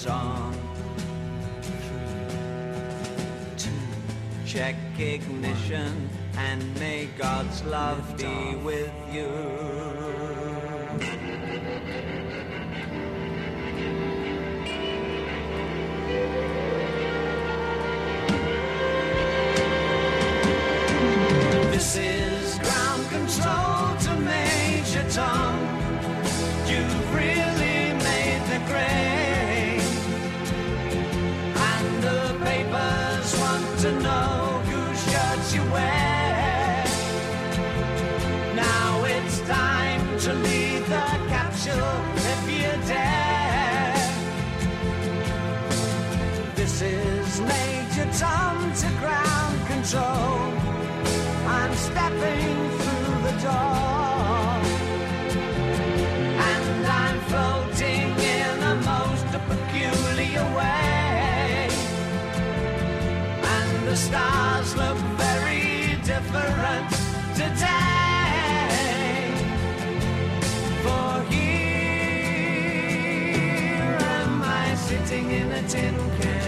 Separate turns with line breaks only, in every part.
Engines on. Two. Check ignition and may God's love be with you. This is Major Tom to ground control. I'm stepping through the door. And I'm floating in a most peculiar way. And the stars look very different today. For here am I sitting in a tin can.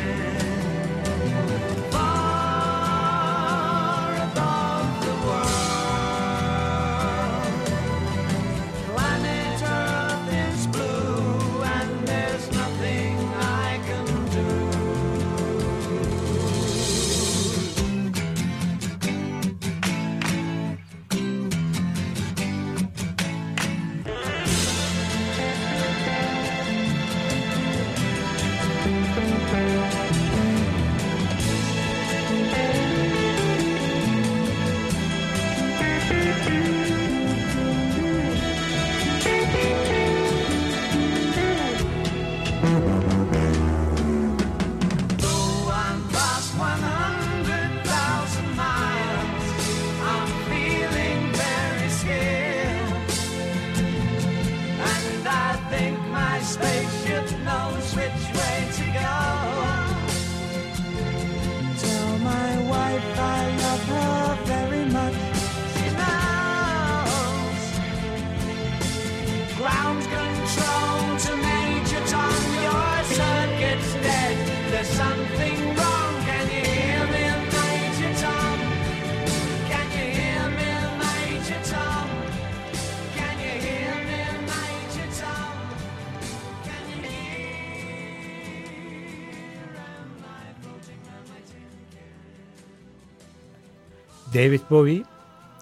David Bowie,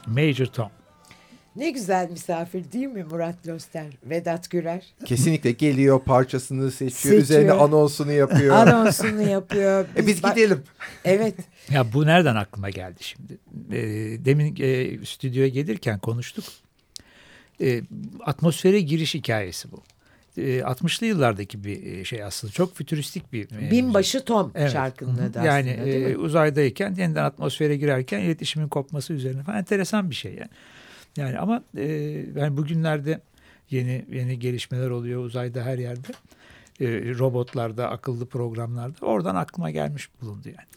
Major Tom.
Ne güzel misafir değil mi Murat Loster? Vedat Gürer.
Kesinlikle geliyor parçasını seçiyor.
Seçiyor.
Üzerine anonsunu yapıyor.
Anonsunu yapıyor.
E biz gidelim.
Evet.
Ya bu nereden aklıma geldi şimdi? Ee, demin e, stüdyoya gelirken konuştuk. Ee, atmosfere giriş hikayesi bu. Ee, 60'lı yıllardaki bir e, şey aslında. Çok fütüristik bir. e,
Binbaşı Tom
Evet.
şarkının adı
Yani
aslında değil
e, uzaydayken yeniden atmosfere girerken iletişimin kopması üzerine falan enteresan bir şey yani. Yani ama e, yani bugünlerde yeni yeni gelişmeler oluyor uzayda her yerde. E, robotlarda, akıllı programlarda. Oradan aklıma gelmiş bulundu yani.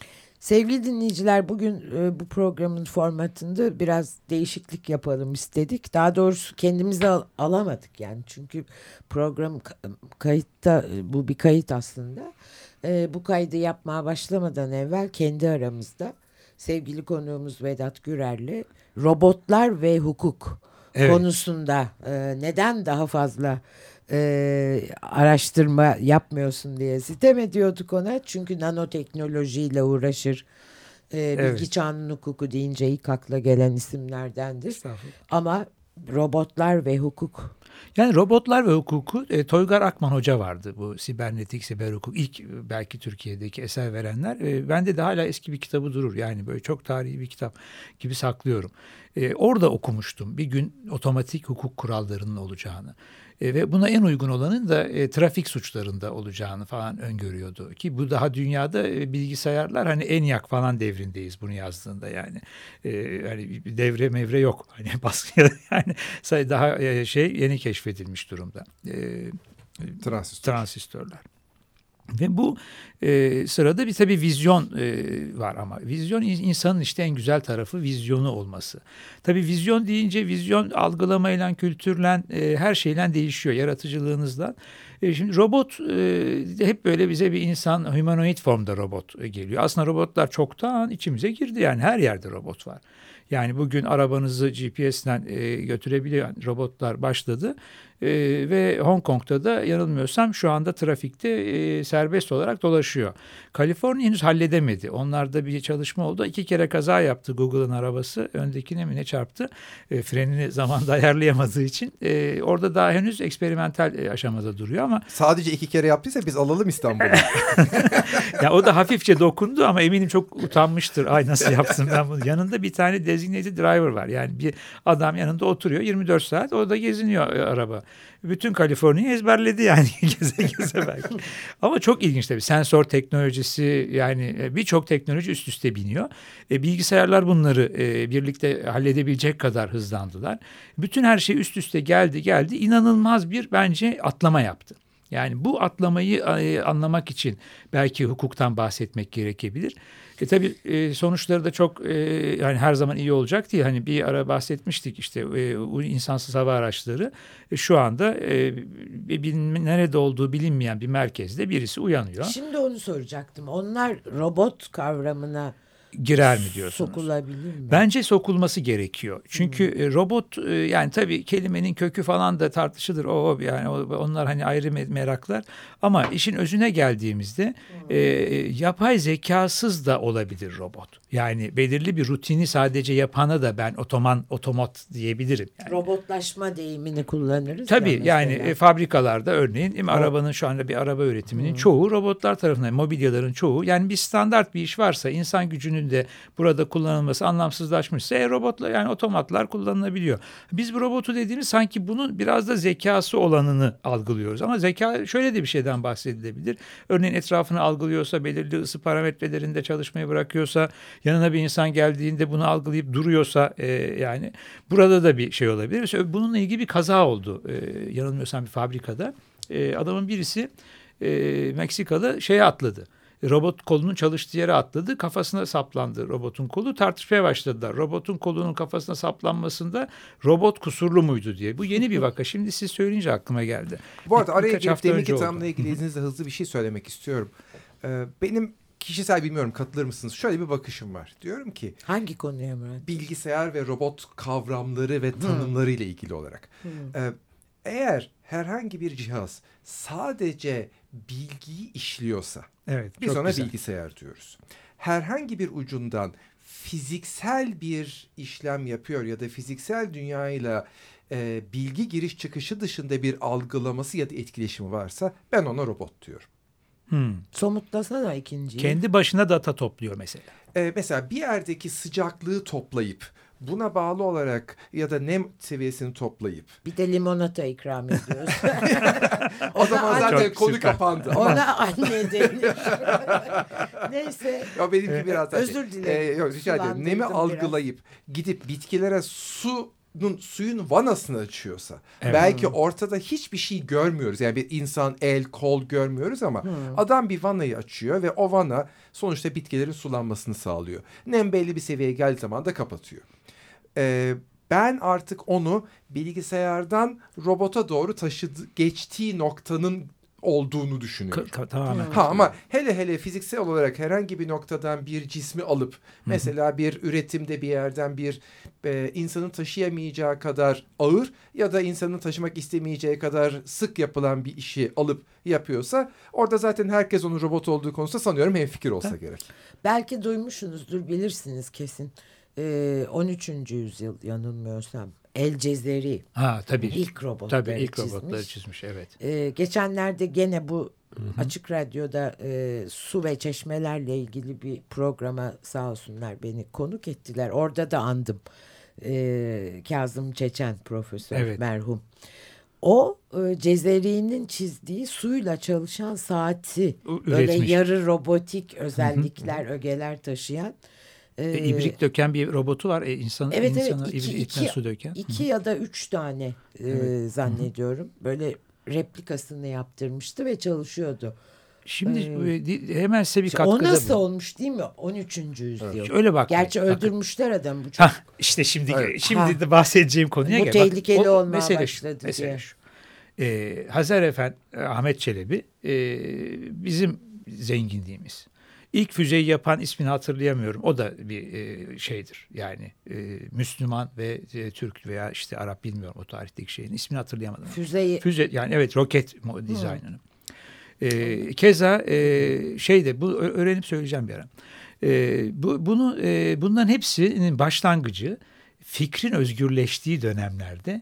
Sevgili dinleyiciler bugün e, bu programın formatında biraz değişiklik yapalım istedik. Daha doğrusu kendimizi al- alamadık yani. Çünkü program ka- kayıtta e, bu bir kayıt aslında. E, bu kaydı yapmaya başlamadan evvel kendi aramızda sevgili konuğumuz Vedat Gürer'le robotlar ve hukuk
Evet.
konusunda e, neden daha fazla e, araştırma yapmıyorsun diye sitem ediyorduk ona. Çünkü nanoteknolojiyle uğraşır. E,
Evet.
Bilgi çağının hukuku deyince ilk akla gelen isimlerdendir. Ama robotlar ve hukuk
Yani robotlar ve hukuku e, Toygar Akman Hoca vardı bu sibernetik siber hukuk ilk e, belki Türkiye'deki eser verenler. E, bende de hala eski bir kitabı durur yani böyle çok tarihi bir kitap gibi saklıyorum. E, orada okumuştum bir gün otomatik hukuk kurallarının olacağını. E, ve buna en uygun olanın da e, trafik suçlarında olacağını falan öngörüyordu. Ki bu daha dünyada e, bilgisayarlar hani ENIAC falan devrindeyiz bunu yazdığında yani. E, hani devre mevre yok. Hani baskı yani daha e, şey yeni keşfedilmiş durumda. E,
Transistör.
transistörler. Ve bu e, sırada bir tabii vizyon e, var ama vizyon in- insanın işte en güzel tarafı vizyonu olması. Tabii vizyon deyince vizyon algılamayla, kültürle, e, her şeyle değişiyor yaratıcılığınızla. E, şimdi robot e, hep böyle bize bir insan humanoid formda robot e, geliyor. Aslında robotlar çoktan içimize girdi yani her yerde robot var. Yani bugün arabanızı GPS'ten e, götürebilen robotlar başladı. E, ve Hong Kong'da da yanılmıyorsam şu anda trafikte e, serbest olarak dolaşıyor. Kaliforniya henüz halledemedi. Onlarda bir çalışma oldu. İki kere kaza yaptı Google'ın arabası. Öndekine mi ne çarptı? E, frenini zamanda ayarlayamadığı için. E, orada daha henüz eksperimental e, aşamada duruyor ama
Sadece iki kere yaptıysa biz alalım İstanbul'u.
ya o da hafifçe dokundu ama eminim çok utanmıştır. Ay nasıl yaptım ben bunu? Yanında bir tane designated driver var. Yani bir adam yanında oturuyor 24 saat. O da geziniyor e, araba. Bütün Kaliforniya ezberledi yani geze geze belki. Ama çok ilginç tabii. Sensör teknolojisi yani e, birçok teknoloji üst üste biniyor. E, bilgisayarlar bunları e, birlikte halledebilecek kadar hızlandılar. Bütün her şey üst üste geldi geldi. İnanılmaz bir bence atlama yaptı. Yani bu atlamayı anlamak için belki hukuktan bahsetmek gerekebilir. E tabii e, sonuçları da çok e, yani her zaman iyi olacak değil. Hani bir ara bahsetmiştik işte e, insansız hava araçları e, şu anda e, bilin- nerede olduğu bilinmeyen bir merkezde birisi uyanıyor.
Şimdi onu soracaktım. Onlar robot kavramına
Girer mi diyorsunuz?
sokulabilir mi?
Bence sokulması gerekiyor. Çünkü e, robot e, yani tabii kelimenin kökü falan da tartışılır. O yani onlar hani ayrı me- meraklar. Ama işin özüne geldiğimizde e, yapay zekasız da olabilir robot. Yani belirli bir rutini sadece yapana da ben otoman otomat diyebilirim. Yani.
Robotlaşma deyimini kullanırız.
Tabii
ya
yani
mesela.
e, fabrikalarda örneğin değil mi, arabanın şu anda bir araba üretiminin çoğu robotlar tarafından, mobilyaların çoğu. Yani bir standart bir iş varsa insan gücünün de burada kullanılması anlamsızlaşmışsa e, robotlar yani otomatlar kullanılabiliyor. Biz bu robotu dediğimiz sanki bunun biraz da zekası olanını algılıyoruz. Ama zeka şöyle de bir şeyden bahsedilebilir. Örneğin etrafını algılıyorsa, belirli ısı parametrelerinde çalışmayı bırakıyorsa, yanına bir insan geldiğinde bunu algılayıp duruyorsa e, yani burada da bir şey olabilir. Mesela bununla ilgili bir kaza oldu. E, yanılmıyorsam bir fabrikada. E, adamın birisi e, Meksikalı şeye atladı. Robot kolunun çalıştığı yere atladı. Kafasına saplandı robotun kolu. Tartışmaya başladılar. Robotun kolunun kafasına saplanmasında robot kusurlu muydu diye. Bu yeni bir vaka. Şimdi siz söyleyince aklıma geldi.
Bu arada araya girip deminki tanımla ilgili izninizle hızlı bir şey söylemek istiyorum. Ee, benim kişisel bilmiyorum katılır mısınız? Şöyle bir bakışım var. Diyorum ki
Hangi konuya Murat?
bilgisayar ve robot kavramları ve tanımları ile ilgili olarak. Ee, eğer herhangi bir cihaz sadece bilgiyi işliyorsa
Evet.
biz ona
güzel.
bilgisayar diyoruz. Herhangi bir ucundan fiziksel bir işlem yapıyor ya da fiziksel dünyayla e, bilgi giriş çıkışı dışında bir algılaması ya da etkileşimi varsa ben ona robot diyorum.
Hmm.
Somutlasana ikinciyi.
Kendi başına data topluyor mesela.
E, mesela bir yerdeki sıcaklığı toplayıp buna bağlı olarak ya da nem seviyesini toplayıp
Bir de limonata ikram ediyoruz.
o zaman zaten
Çok
konu
süper.
kapandı.
Ona anne denir. Neyse.
ya benimki biraz daha
Özür dilerim.
E, yok rica ederim. Nemi
biraz.
algılayıp gidip bitkilere sunun suyun vanasını açıyorsa
Evet.
belki ortada hiçbir şey görmüyoruz. Yani bir insan el kol görmüyoruz ama adam bir vanayı açıyor ve o vana sonuçta bitkilerin sulanmasını sağlıyor. Nem belli bir seviyeye geldiği zaman da kapatıyor. Ee, ben artık onu bilgisayardan robota doğru taşıdı geçtiği noktanın olduğunu düşünüyorum.
Ka- tamamen.
Ha ama hele hele fiziksel olarak herhangi bir noktadan bir cismi alıp mesela bir üretimde bir yerden bir e, insanın taşıyamayacağı kadar ağır ya da insanın taşımak istemeyeceği kadar sık yapılan bir işi alıp yapıyorsa orada zaten herkes onun robot olduğu konusunda sanıyorum hemfikir olsa gerek.
Belki duymuşsunuzdur bilirsiniz kesin. Ee, 13. yüzyıl yanılmıyorsam. El Cezeri
Ha tabii.
ilk robotları
Tabii ilk
çizmiş.
robotları çizmiş evet.
Ee, geçenlerde gene bu açık radyoda e, su ve çeşmelerle ilgili bir programa sağ olsunlar beni konuk ettiler. Orada da andım. Ee, Kazım Çeçen profesör
Evet.
merhum. o e, Cezeri'nin çizdiği suyla çalışan saati böyle
Üretmiş.
yarı robotik özellikler, ögeler taşıyan. E,
E, ibrik döken bir robotu var. E, insan,
Evet, evet.
insana
İki-
ibrikten
iki-
su döken.
iki ya da üç tane e,
Evet.
zannediyorum. Böyle replikasını yaptırmıştı ve çalışıyordu.
Şimdi
Ee,
e, hemen size bir katkıda
o nasıl
bulun.
olmuş değil mi? 13. yüzyıl.
Öyle bak.
Gerçi
bakın.
öldürmüşler adamı bu çok.
Hah, işte şimdi
Evet.
şimdi
Ha.
de bahsedeceğim konuya
Bu
gel.
tehlikeli
o
olmaya
mesele şu,
başladı
mesele
diye.
şu. Ee, Hazar Efendi, Ahmet Çelebi e, bizim zenginliğimiz. İlk füzeyi yapan ismini hatırlayamıyorum. O da bir e, şeydir. Yani e, Müslüman ve e, Türk veya işte Arap bilmiyorum o tarihteki şeyin. ismini hatırlayamadım.
Füzeyi
Füze yani evet roket mo- dizaynını. Ee, keza e, şeyde bu ö- öğrenip söyleyeceğim bir ara. Ee, bu, bunu e, bunların hepsinin başlangıcı fikrin özgürleştiği dönemlerde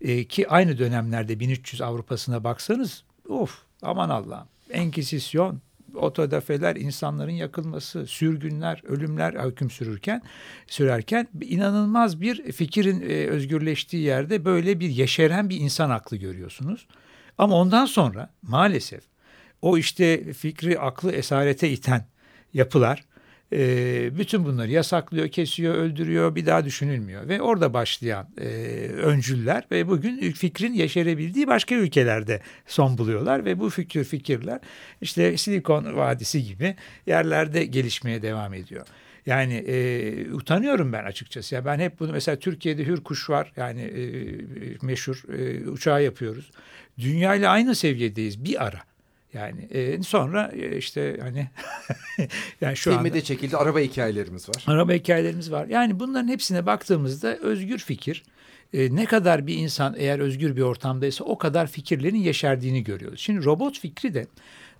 e, ki aynı dönemlerde 1300 Avrupa'sına baksanız of aman Allah'ım Enkizisyon, otodafeler, insanların yakılması, sürgünler, ölümler hüküm sürürken sürerken inanılmaz bir fikrin e, özgürleştiği yerde böyle bir yeşeren bir insan aklı görüyorsunuz. Ama ondan sonra maalesef o işte fikri aklı esarete iten yapılar e, bütün bunları yasaklıyor, kesiyor, öldürüyor, bir daha düşünülmüyor. Ve orada başlayan e, öncüller ve bugün fikrin yeşerebildiği başka ülkelerde son buluyorlar ve bu fikir fikirler işte Silikon Vadisi gibi yerlerde gelişmeye devam ediyor. Yani e, utanıyorum ben açıkçası. Ya ben hep bunu mesela Türkiye'de Hürkuş var yani e, meşhur e, uçağı yapıyoruz. Dünya ile aynı seviyedeyiz bir ara. Yani e, sonra e, işte hani yani şu
Filmi
anda
de çekildi. Araba hikayelerimiz var.
araba hikayelerimiz var. Yani bunların hepsine baktığımızda özgür fikir e, ne kadar bir insan eğer özgür bir ortamdaysa o kadar fikirlerin yeşerdiğini görüyoruz. Şimdi robot fikri de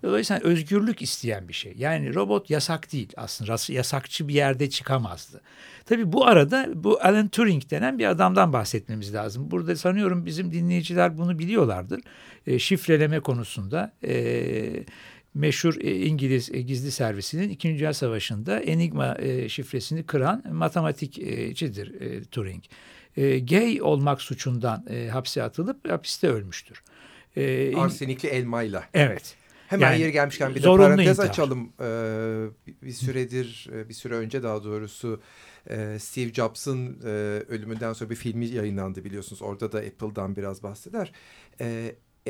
dolayısıyla özgürlük isteyen bir şey. Yani robot yasak değil aslında yasakçı bir yerde çıkamazdı. Tabii bu arada bu Alan Turing denen bir adamdan bahsetmemiz lazım. Burada sanıyorum bizim dinleyiciler bunu biliyorlardır. E, şifreleme konusunda e, meşhur e, İngiliz e, gizli servisinin İkinci Dünya Savaşı'nda Enigma e, şifresini kıran matematikçidir Turing. Gay olmak suçundan hapse atılıp hapiste ölmüştür.
Arsenikli elmayla.
evet.
Hemen
Yani
yeri gelmişken bir de parantez
intihar.
açalım. Ee, bir süredir, e, bir süre önce daha doğrusu e, Steve Jobs'ın e, ölümünden sonra bir filmi yayınlandı biliyorsunuz. Orada da Apple'dan biraz bahseder.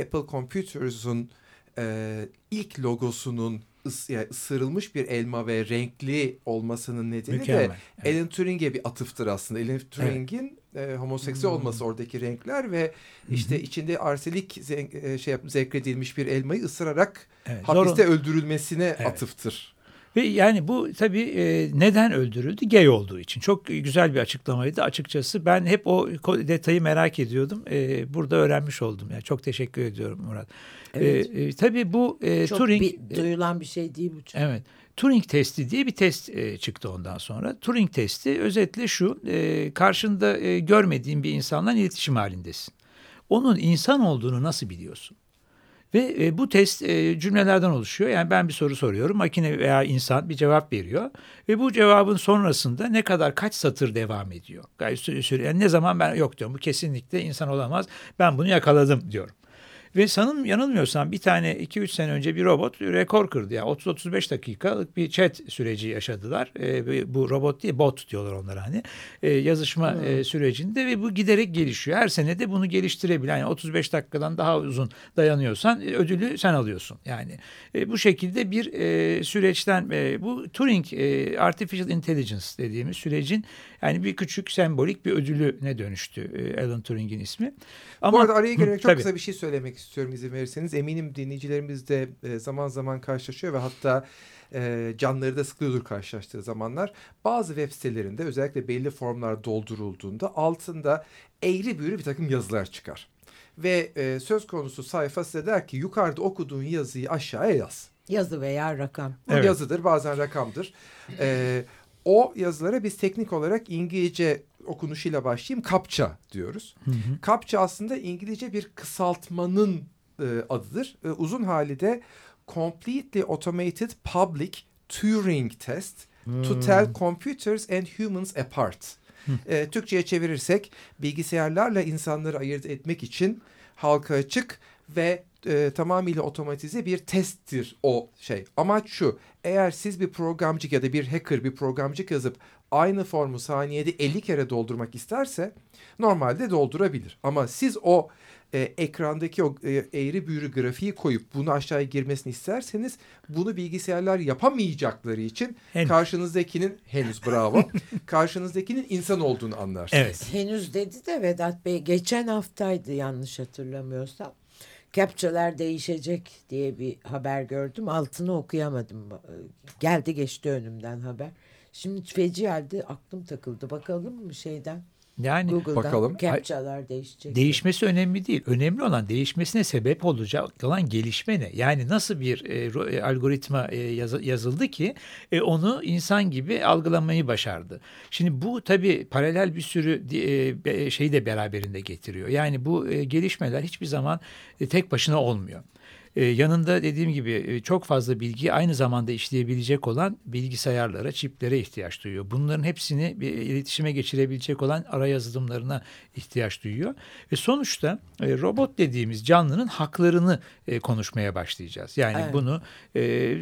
Apple Computers'un ilk logosunun ıs, yani ısırılmış bir elma ve renkli olmasının nedeni de
Mükemmel. Evet.
Alan Turing'e bir atıftır aslında. Alan Turing'in e, homoseksüel
Hmm.
olması oradaki renkler ve işte içinde arsenik zen- e, şey yap, zevkredilmiş bir elmayı ısırarak
Evet,
hapiste
zorun-
öldürülmesine
Evet.
atıftır.
Ve yani bu tabii e, neden öldürüldü? Gay olduğu için. Çok güzel bir açıklamaydı açıkçası. Ben hep o detayı merak ediyordum. E, burada öğrenmiş oldum. Yani çok teşekkür ediyorum Murat.
Evet.
E, e, tabii bu e,
çok
Turing
bir, duyulan bir şey değil bu. çünkü.
Evet. Turing testi diye bir test e, çıktı ondan sonra. Turing testi özetle şu. E, karşında e, görmediğin bir insanla iletişim halindesin. Onun insan olduğunu nasıl biliyorsun? Ve e, bu test e, cümlelerden oluşuyor. Yani ben bir soru soruyorum. Makine veya insan bir cevap veriyor. Ve bu cevabın sonrasında ne kadar kaç satır devam ediyor. Yani ne zaman ben yok diyorum. Bu kesinlikle insan olamaz. Ben bunu yakaladım diyorum. Ve sanırım yanılmıyorsam bir tane 2-3 sene önce bir robot rekor kırdı. Yani 30-35 dakikalık bir chat süreci yaşadılar. E, bu robot değil bot diyorlar onlara hani. E, yazışma e, sürecinde ve bu giderek gelişiyor. Her sene de bunu geliştirebilen yani 35 dakikadan daha uzun dayanıyorsan e, ödülü sen alıyorsun. Yani e, bu şekilde bir e, süreçten e, bu Turing e, Artificial Intelligence dediğimiz sürecin yani bir küçük sembolik bir ödülüne dönüştü e, Alan Turing'in ismi.
Bu arada araya girerek çok
tabii.
kısa bir şey söylemek istiyorum izin verirseniz. Eminim dinleyicilerimiz de e, zaman zaman karşılaşıyor ve hatta e, canları da sıkılıyordur karşılaştığı zamanlar. Bazı web sitelerinde özellikle belli formlar doldurulduğunda altında eğri büğrü bir takım yazılar çıkar. Ve e, söz konusu sayfa size der ki yukarıda okuduğun yazıyı aşağıya yaz.
Yazı veya rakam.
Bu
Evet.
yazıdır bazen rakamdır. Ee, o yazılara biz teknik olarak İngilizce okunuşuyla başlayayım. Kapça diyoruz. Kapça aslında İngilizce bir kısaltmanın e, adıdır. E, uzun hali de Completely Automated Public Turing Test to Tell Computers and Humans Apart. E, Türkçe'ye çevirirsek bilgisayarlarla insanları ayırt etmek için halka açık ve e, tamamıyla otomatize bir testtir o şey. Amaç şu eğer siz bir programcık ya da bir hacker bir programcık yazıp aynı formu saniyede 50 kere doldurmak isterse normalde doldurabilir. Ama siz o e, ekrandaki o e, eğri büğrü grafiği koyup bunu aşağıya girmesini isterseniz bunu bilgisayarlar yapamayacakları için
Henüz.
karşınızdakinin henüz bravo karşınızdakinin insan olduğunu anlarsınız.
Evet.
Henüz dedi de Vedat Bey geçen haftaydı yanlış hatırlamıyorsam. Captchalar değişecek diye bir haber gördüm. Altını okuyamadım. Geldi geçti önümden haber. Şimdi feci halde aklım takıldı. Bakalım mı şeyden?
Yani
Google'dan
Bakalım.
Captchalar değişecek.
Değişmesi önemli değil. Önemli olan değişmesine sebep olacak olan gelişme ne? Yani nasıl bir e, e, algoritma e, yazı- yazıldı ki e, onu insan gibi algılamayı başardı. Şimdi bu tabii paralel bir sürü e, şeyi de beraberinde getiriyor. Yani bu e, gelişmeler hiçbir zaman e, tek başına olmuyor. E, yanında dediğim gibi e, çok fazla bilgi aynı zamanda işleyebilecek olan bilgisayarlara, çiplere ihtiyaç duyuyor. Bunların hepsini bir iletişime geçirebilecek olan ara yazılımlarına ihtiyaç duyuyor. Ve sonuçta e, robot dediğimiz canlının haklarını e, konuşmaya başlayacağız. Yani
Evet.
bunu e,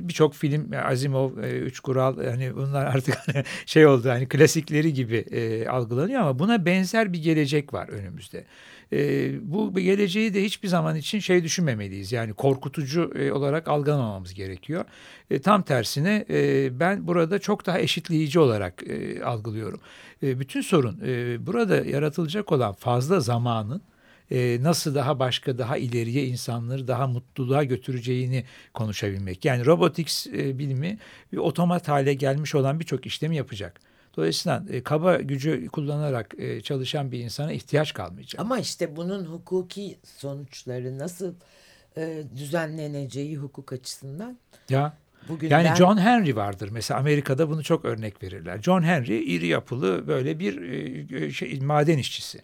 birçok film Asimov, e, Üç Kural hani bunlar artık hani şey oldu hani klasikleri gibi e, algılanıyor ama buna benzer bir gelecek var önümüzde. E, bu geleceği de hiçbir zaman için şey düşünmemeliyiz. Yani korkutucu e, olarak algılamamamız gerekiyor. E, tam tersine e, ben burada çok daha eşitleyici olarak e, algılıyorum. E, bütün sorun e, burada yaratılacak olan fazla zamanın e, nasıl daha başka daha ileriye insanları daha mutluluğa götüreceğini konuşabilmek. Yani robotics e, bilimi otomat hale gelmiş olan birçok işlemi yapacak. Dolayısıyla e, kaba gücü kullanarak e, çalışan bir insana ihtiyaç kalmayacak.
Ama işte bunun hukuki sonuçları nasıl e, düzenleneceği hukuk açısından
ya
bugünden
Yani John Henry vardır. Mesela Amerika'da bunu çok örnek verirler. John Henry iri yapılı böyle bir e, şey, maden işçisi.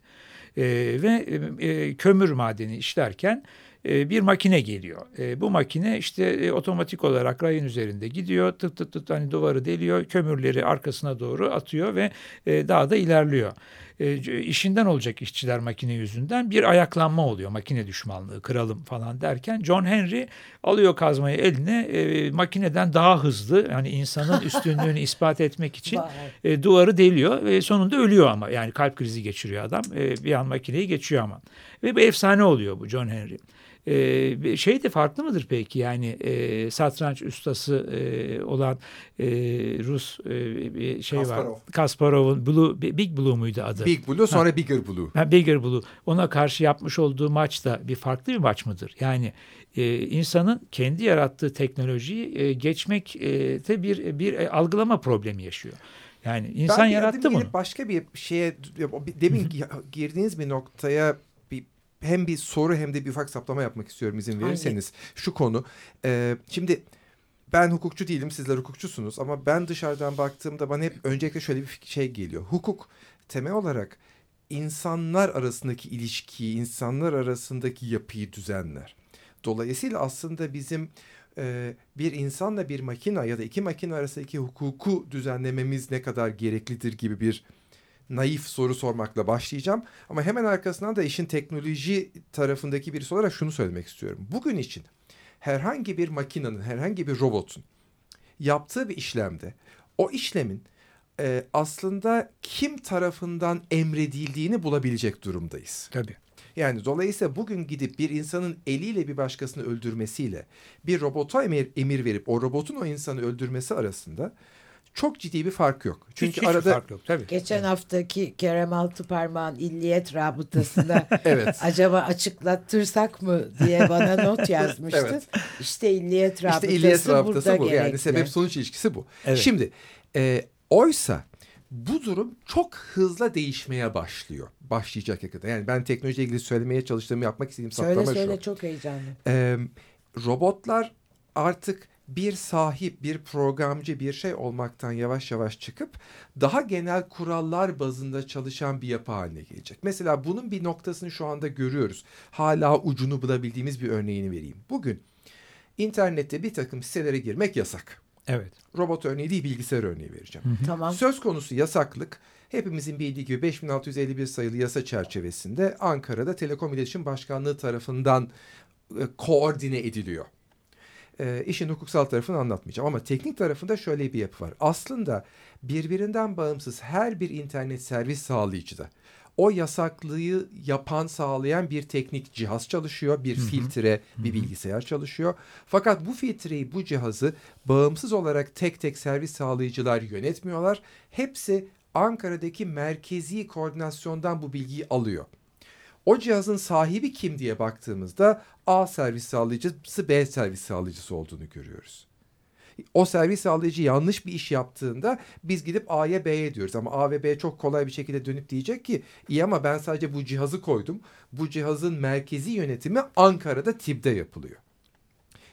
E, ve e, kömür madeni işlerken e, bir makine geliyor. E, bu makine işte e, otomatik olarak rayın üzerinde gidiyor. Tık tık tık hani duvarı deliyor. Kömürleri arkasına doğru atıyor ve e, daha da ilerliyor. E, c- işinden olacak işçiler makine yüzünden bir ayaklanma oluyor. Makine düşmanlığı, kıralım falan derken John Henry alıyor kazmayı eline e, makineden daha hızlı yani insanın üstünlüğünü ispat etmek için duvarı deliyor ve sonunda ölüyor ama yani kalp krizi geçiriyor adam. Bir an makineyi geçiyor ama. Ve bu efsane oluyor bu John Henry. E, şey de farklı mıdır peki yani e, satranç ustası e, olan e, Rus e, bir şey
Kasparov.
var. Kasparov'un Blue, Big Blue muydu adı?
Big Blue sonra Bigger Blue.
Ha, Bigger Blue. Ona karşı yapmış olduğu maç da bir farklı bir maç mıdır? Yani e, insanın kendi yarattığı teknolojiyi e, geçmekte bir bir e, algılama problemi yaşıyor. Yani insan
Ben
yarattı bunu.
Başka bir şeye demin gi- girdiğiniz bir noktaya hem bir soru hem de bir ufak saplama yapmak istiyorum izin verirseniz. Şu konu. e, şimdi ben hukukçu değilim sizler hukukçusunuz ama ben dışarıdan baktığımda bana hep öncelikle şöyle bir şey geliyor. Hukuk temel olarak insanlar arasındaki ilişkiyi, insanlar arasındaki yapıyı düzenler. Dolayısıyla aslında bizim e, bir insanla bir makina ya da iki makine arasındaki hukuku düzenlememiz ne kadar gereklidir gibi bir naif soru sormakla başlayacağım. Ama hemen arkasından da işin teknoloji tarafındaki birisi olarak şunu söylemek istiyorum. Bugün için herhangi bir makinenin, herhangi bir robotun yaptığı bir işlemde o işlemin e, aslında kim tarafından emredildiğini bulabilecek durumdayız.
Tabii.
Yani dolayısıyla bugün gidip bir insanın eliyle bir başkasını öldürmesiyle bir robota emir, emir verip o robotun o insanı öldürmesi arasında çok ciddi bir fark yok.
Hiç,
Çünkü
hiçbir
arada
fark yok tabii.
Geçen haftaki Kerem Altıparmağ'ın illiyet rabıtasına
evet
acaba açıklattırsak mı diye bana not yazmıştı.
Evet.
İşte illiyet rabıtası,
işte illiyet
burada
rabıtası bu. Yani
gerekli.
sebep sonuç ilişkisi bu.
Evet.
Şimdi e, oysa bu durum çok hızla değişmeye başlıyor. Başlayacak yakında. Yani ben teknolojiyle ilgili söylemeye çalıştığımı yapmak istediğim
Söyle
saptama şu.
söyle çok heyecanlı.
Ee, robotlar artık bir sahip, bir programcı, bir şey olmaktan yavaş yavaş çıkıp daha genel kurallar bazında çalışan bir yapı haline gelecek. Mesela bunun bir noktasını şu anda görüyoruz. Hala ucunu bulabildiğimiz bir örneğini vereyim. Bugün internette bir takım sitelere girmek yasak.
Evet.
Robot örneği değil bilgisayar örneği vereceğim.
Tamam.
Söz konusu yasaklık hepimizin bildiği gibi 5651 sayılı yasa çerçevesinde Ankara'da Telekom İletişim Başkanlığı tarafından e, koordine ediliyor. E, işin hukuksal tarafını anlatmayacağım ama teknik tarafında şöyle bir yapı var. Aslında birbirinden bağımsız her bir internet servis sağlayıcıda o yasaklığı yapan sağlayan bir teknik cihaz çalışıyor. Bir filtre, bir bilgisayar çalışıyor. Fakat bu filtreyi, bu cihazı bağımsız olarak tek tek servis sağlayıcılar yönetmiyorlar. Hepsi Ankara'daki merkezi koordinasyondan bu bilgiyi alıyor. O cihazın sahibi kim diye baktığımızda A servis sağlayıcısı B servis sağlayıcısı olduğunu görüyoruz. O servis sağlayıcı yanlış bir iş yaptığında biz gidip A'ya B'ye diyoruz. Ama A ve B çok kolay bir şekilde dönüp diyecek ki iyi ama ben sadece bu cihazı koydum. Bu cihazın merkezi yönetimi Ankara'da TİB'de yapılıyor.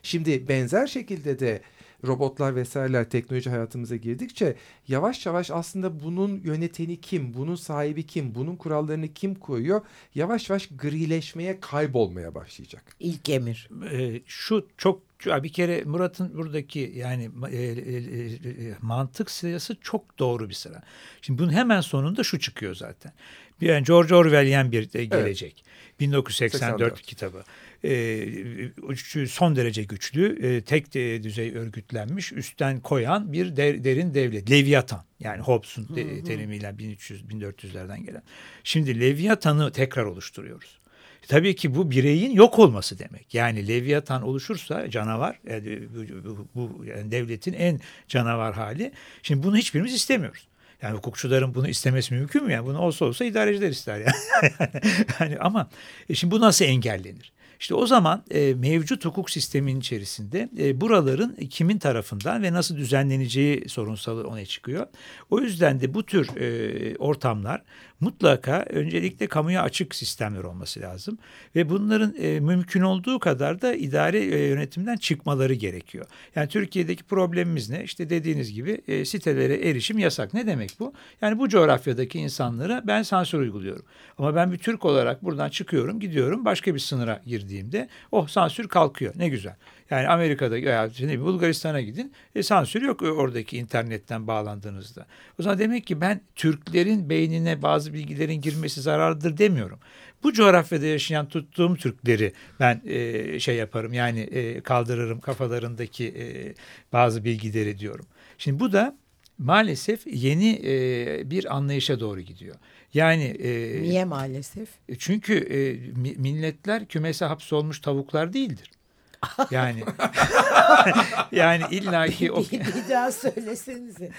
Şimdi benzer şekilde de robotlar vesaireler teknoloji hayatımıza girdikçe yavaş yavaş aslında bunun yöneteni kim, bunun sahibi kim, bunun kurallarını kim koyuyor yavaş yavaş grileşmeye, kaybolmaya başlayacak.
İlk emir.
e, şu çok bir kere Murat'ın buradaki yani e, e, e, mantık sırası çok doğru bir sıra. Şimdi bunun hemen sonunda şu çıkıyor zaten. Bir yani George Orwell'yen bir de gelecek. 1984
84.
kitabı. E, son derece güçlü, e, tek de düzey örgütlenmiş, üstten koyan bir der, derin devlet. Leviathan yani Hobbes'un de, terimiyle 1300-1400'lerden gelen. Şimdi Leviathan'ı tekrar oluşturuyoruz. Tabii ki bu bireyin yok olması demek. Yani Leviathan oluşursa canavar, bu, bu, bu yani devletin en canavar hali. Şimdi bunu hiçbirimiz istemiyoruz. Yani hukukçuların bunu istemesi mümkün mü? Yani bunu olsa olsa idareciler ister yani. yani ama e şimdi bu nasıl engellenir? İşte o zaman e, mevcut hukuk sistemin içerisinde e, buraların kimin tarafından ve nasıl düzenleneceği sorunsalı öne çıkıyor. O yüzden de bu tür e, ortamlar mutlaka öncelikle kamuya açık sistemler olması lazım. Ve bunların e, mümkün olduğu kadar da idare e, yönetimden çıkmaları gerekiyor. Yani Türkiye'deki problemimiz ne? İşte dediğiniz gibi e, sitelere erişim yasak. Ne demek bu? Yani bu coğrafyadaki insanlara ben sansür uyguluyorum. Ama ben bir Türk olarak buradan çıkıyorum, gidiyorum başka bir sınıra girdiğimde oh sansür kalkıyor. Ne güzel. Yani Amerika'da veya şimdi Bulgaristan'a gidin e, sansür yok oradaki internetten bağlandığınızda. O zaman demek ki ben Türklerin beynine bazı bilgilerin girmesi zararlıdır demiyorum. Bu coğrafyada yaşayan tuttuğum Türkleri ben e, şey yaparım yani e, kaldırırım kafalarındaki e, bazı bilgileri diyorum. Şimdi bu da maalesef yeni e, bir anlayışa doğru gidiyor. Yani e,
Niye maalesef?
çünkü e, mi- milletler kümese hapsolmuş tavuklar değildir. Yani yani illaki o
bir, bir daha söylesenize.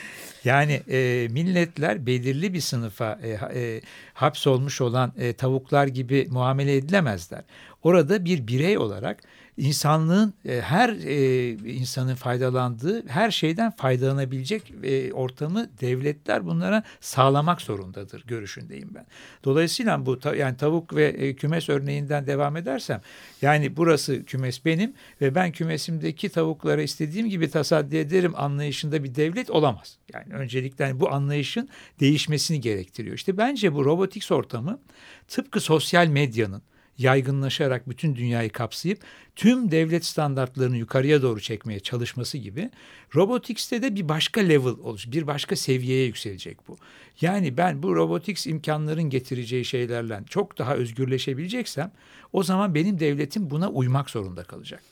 yani e, milletler belirli bir sınıfa e, e, hapsolmuş olan e, tavuklar gibi muamele edilemezler. Orada bir birey olarak insanlığın e, her e, insanın faydalandığı her şeyden faydalanabilecek e, ortamı devletler bunlara sağlamak zorundadır görüşündeyim ben. Dolayısıyla bu yani tavuk ve kümes örneğinden devam edersem yani burası kümes benim ve ben kümesimdeki tavuklara istediğim gibi tasaddi ederim anlayışında bir devlet olamaz. Yani öncelikle hani bu anlayışın değişmesini gerektiriyor. İşte bence bu robotics ortamı tıpkı sosyal medyanın yaygınlaşarak bütün dünyayı kapsayıp tüm devlet standartlarını yukarıya doğru çekmeye çalışması gibi robotics'te de bir başka level olacak, bir başka seviyeye yükselecek bu. Yani ben bu robotics imkanların getireceği şeylerle çok daha özgürleşebileceksem o zaman benim devletim buna uymak zorunda kalacak.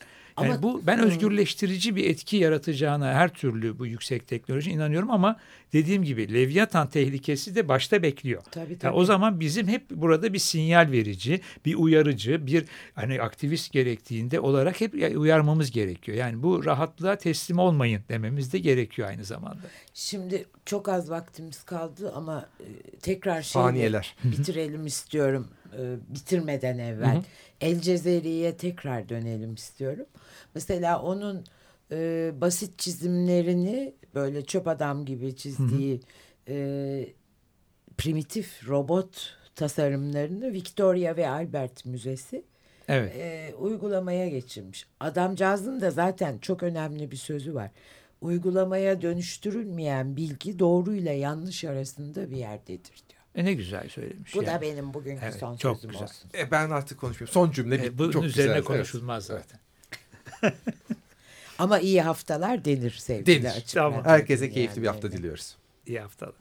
Yani
Ama-
bu ben özgürleştirici bir etki yaratacağına her türlü bu yüksek teknoloji inanıyorum ama dediğim gibi Leviathan tehlikesi de başta bekliyor.
Tabii,
Yani
tabii.
o zaman bizim hep burada bir sinyal verici, bir uyarıcı, bir hani aktivist gerektiğinde olarak hep uyarmamız gerekiyor. Yani bu rahatlığa teslim olmayın dememiz de gerekiyor aynı zamanda.
Şimdi çok az vaktimiz kaldı ama tekrar şey
Saniyeler.
bitirelim istiyorum. E, bitirmeden evvel. El Cezeri'ye tekrar dönelim istiyorum. Mesela onun e, basit çizimlerini böyle çöp adam gibi çizdiği e, primitif robot tasarımlarını Victoria ve Albert Müzesi
Evet.
e, uygulamaya geçirmiş. Adamcağızın da zaten çok önemli bir sözü var. Uygulamaya dönüştürülmeyen bilgi doğruyla yanlış arasında bir yerdedir.
E ne güzel söylemiş.
Bu
yani.
da benim bugünkü
Evet,
son
çok
sözüm
güzel.
olsun.
E, ben artık konuşmuyorum. Son cümle
E,
bir,
bunun
çok
üzerine
güzel.
konuşulmaz
Evet.
zaten.
Ama iyi haftalar denir sevgili
Denir.
açık
Tamam.
Herkese keyifli bir hafta diliyoruz.
İyi haftalar.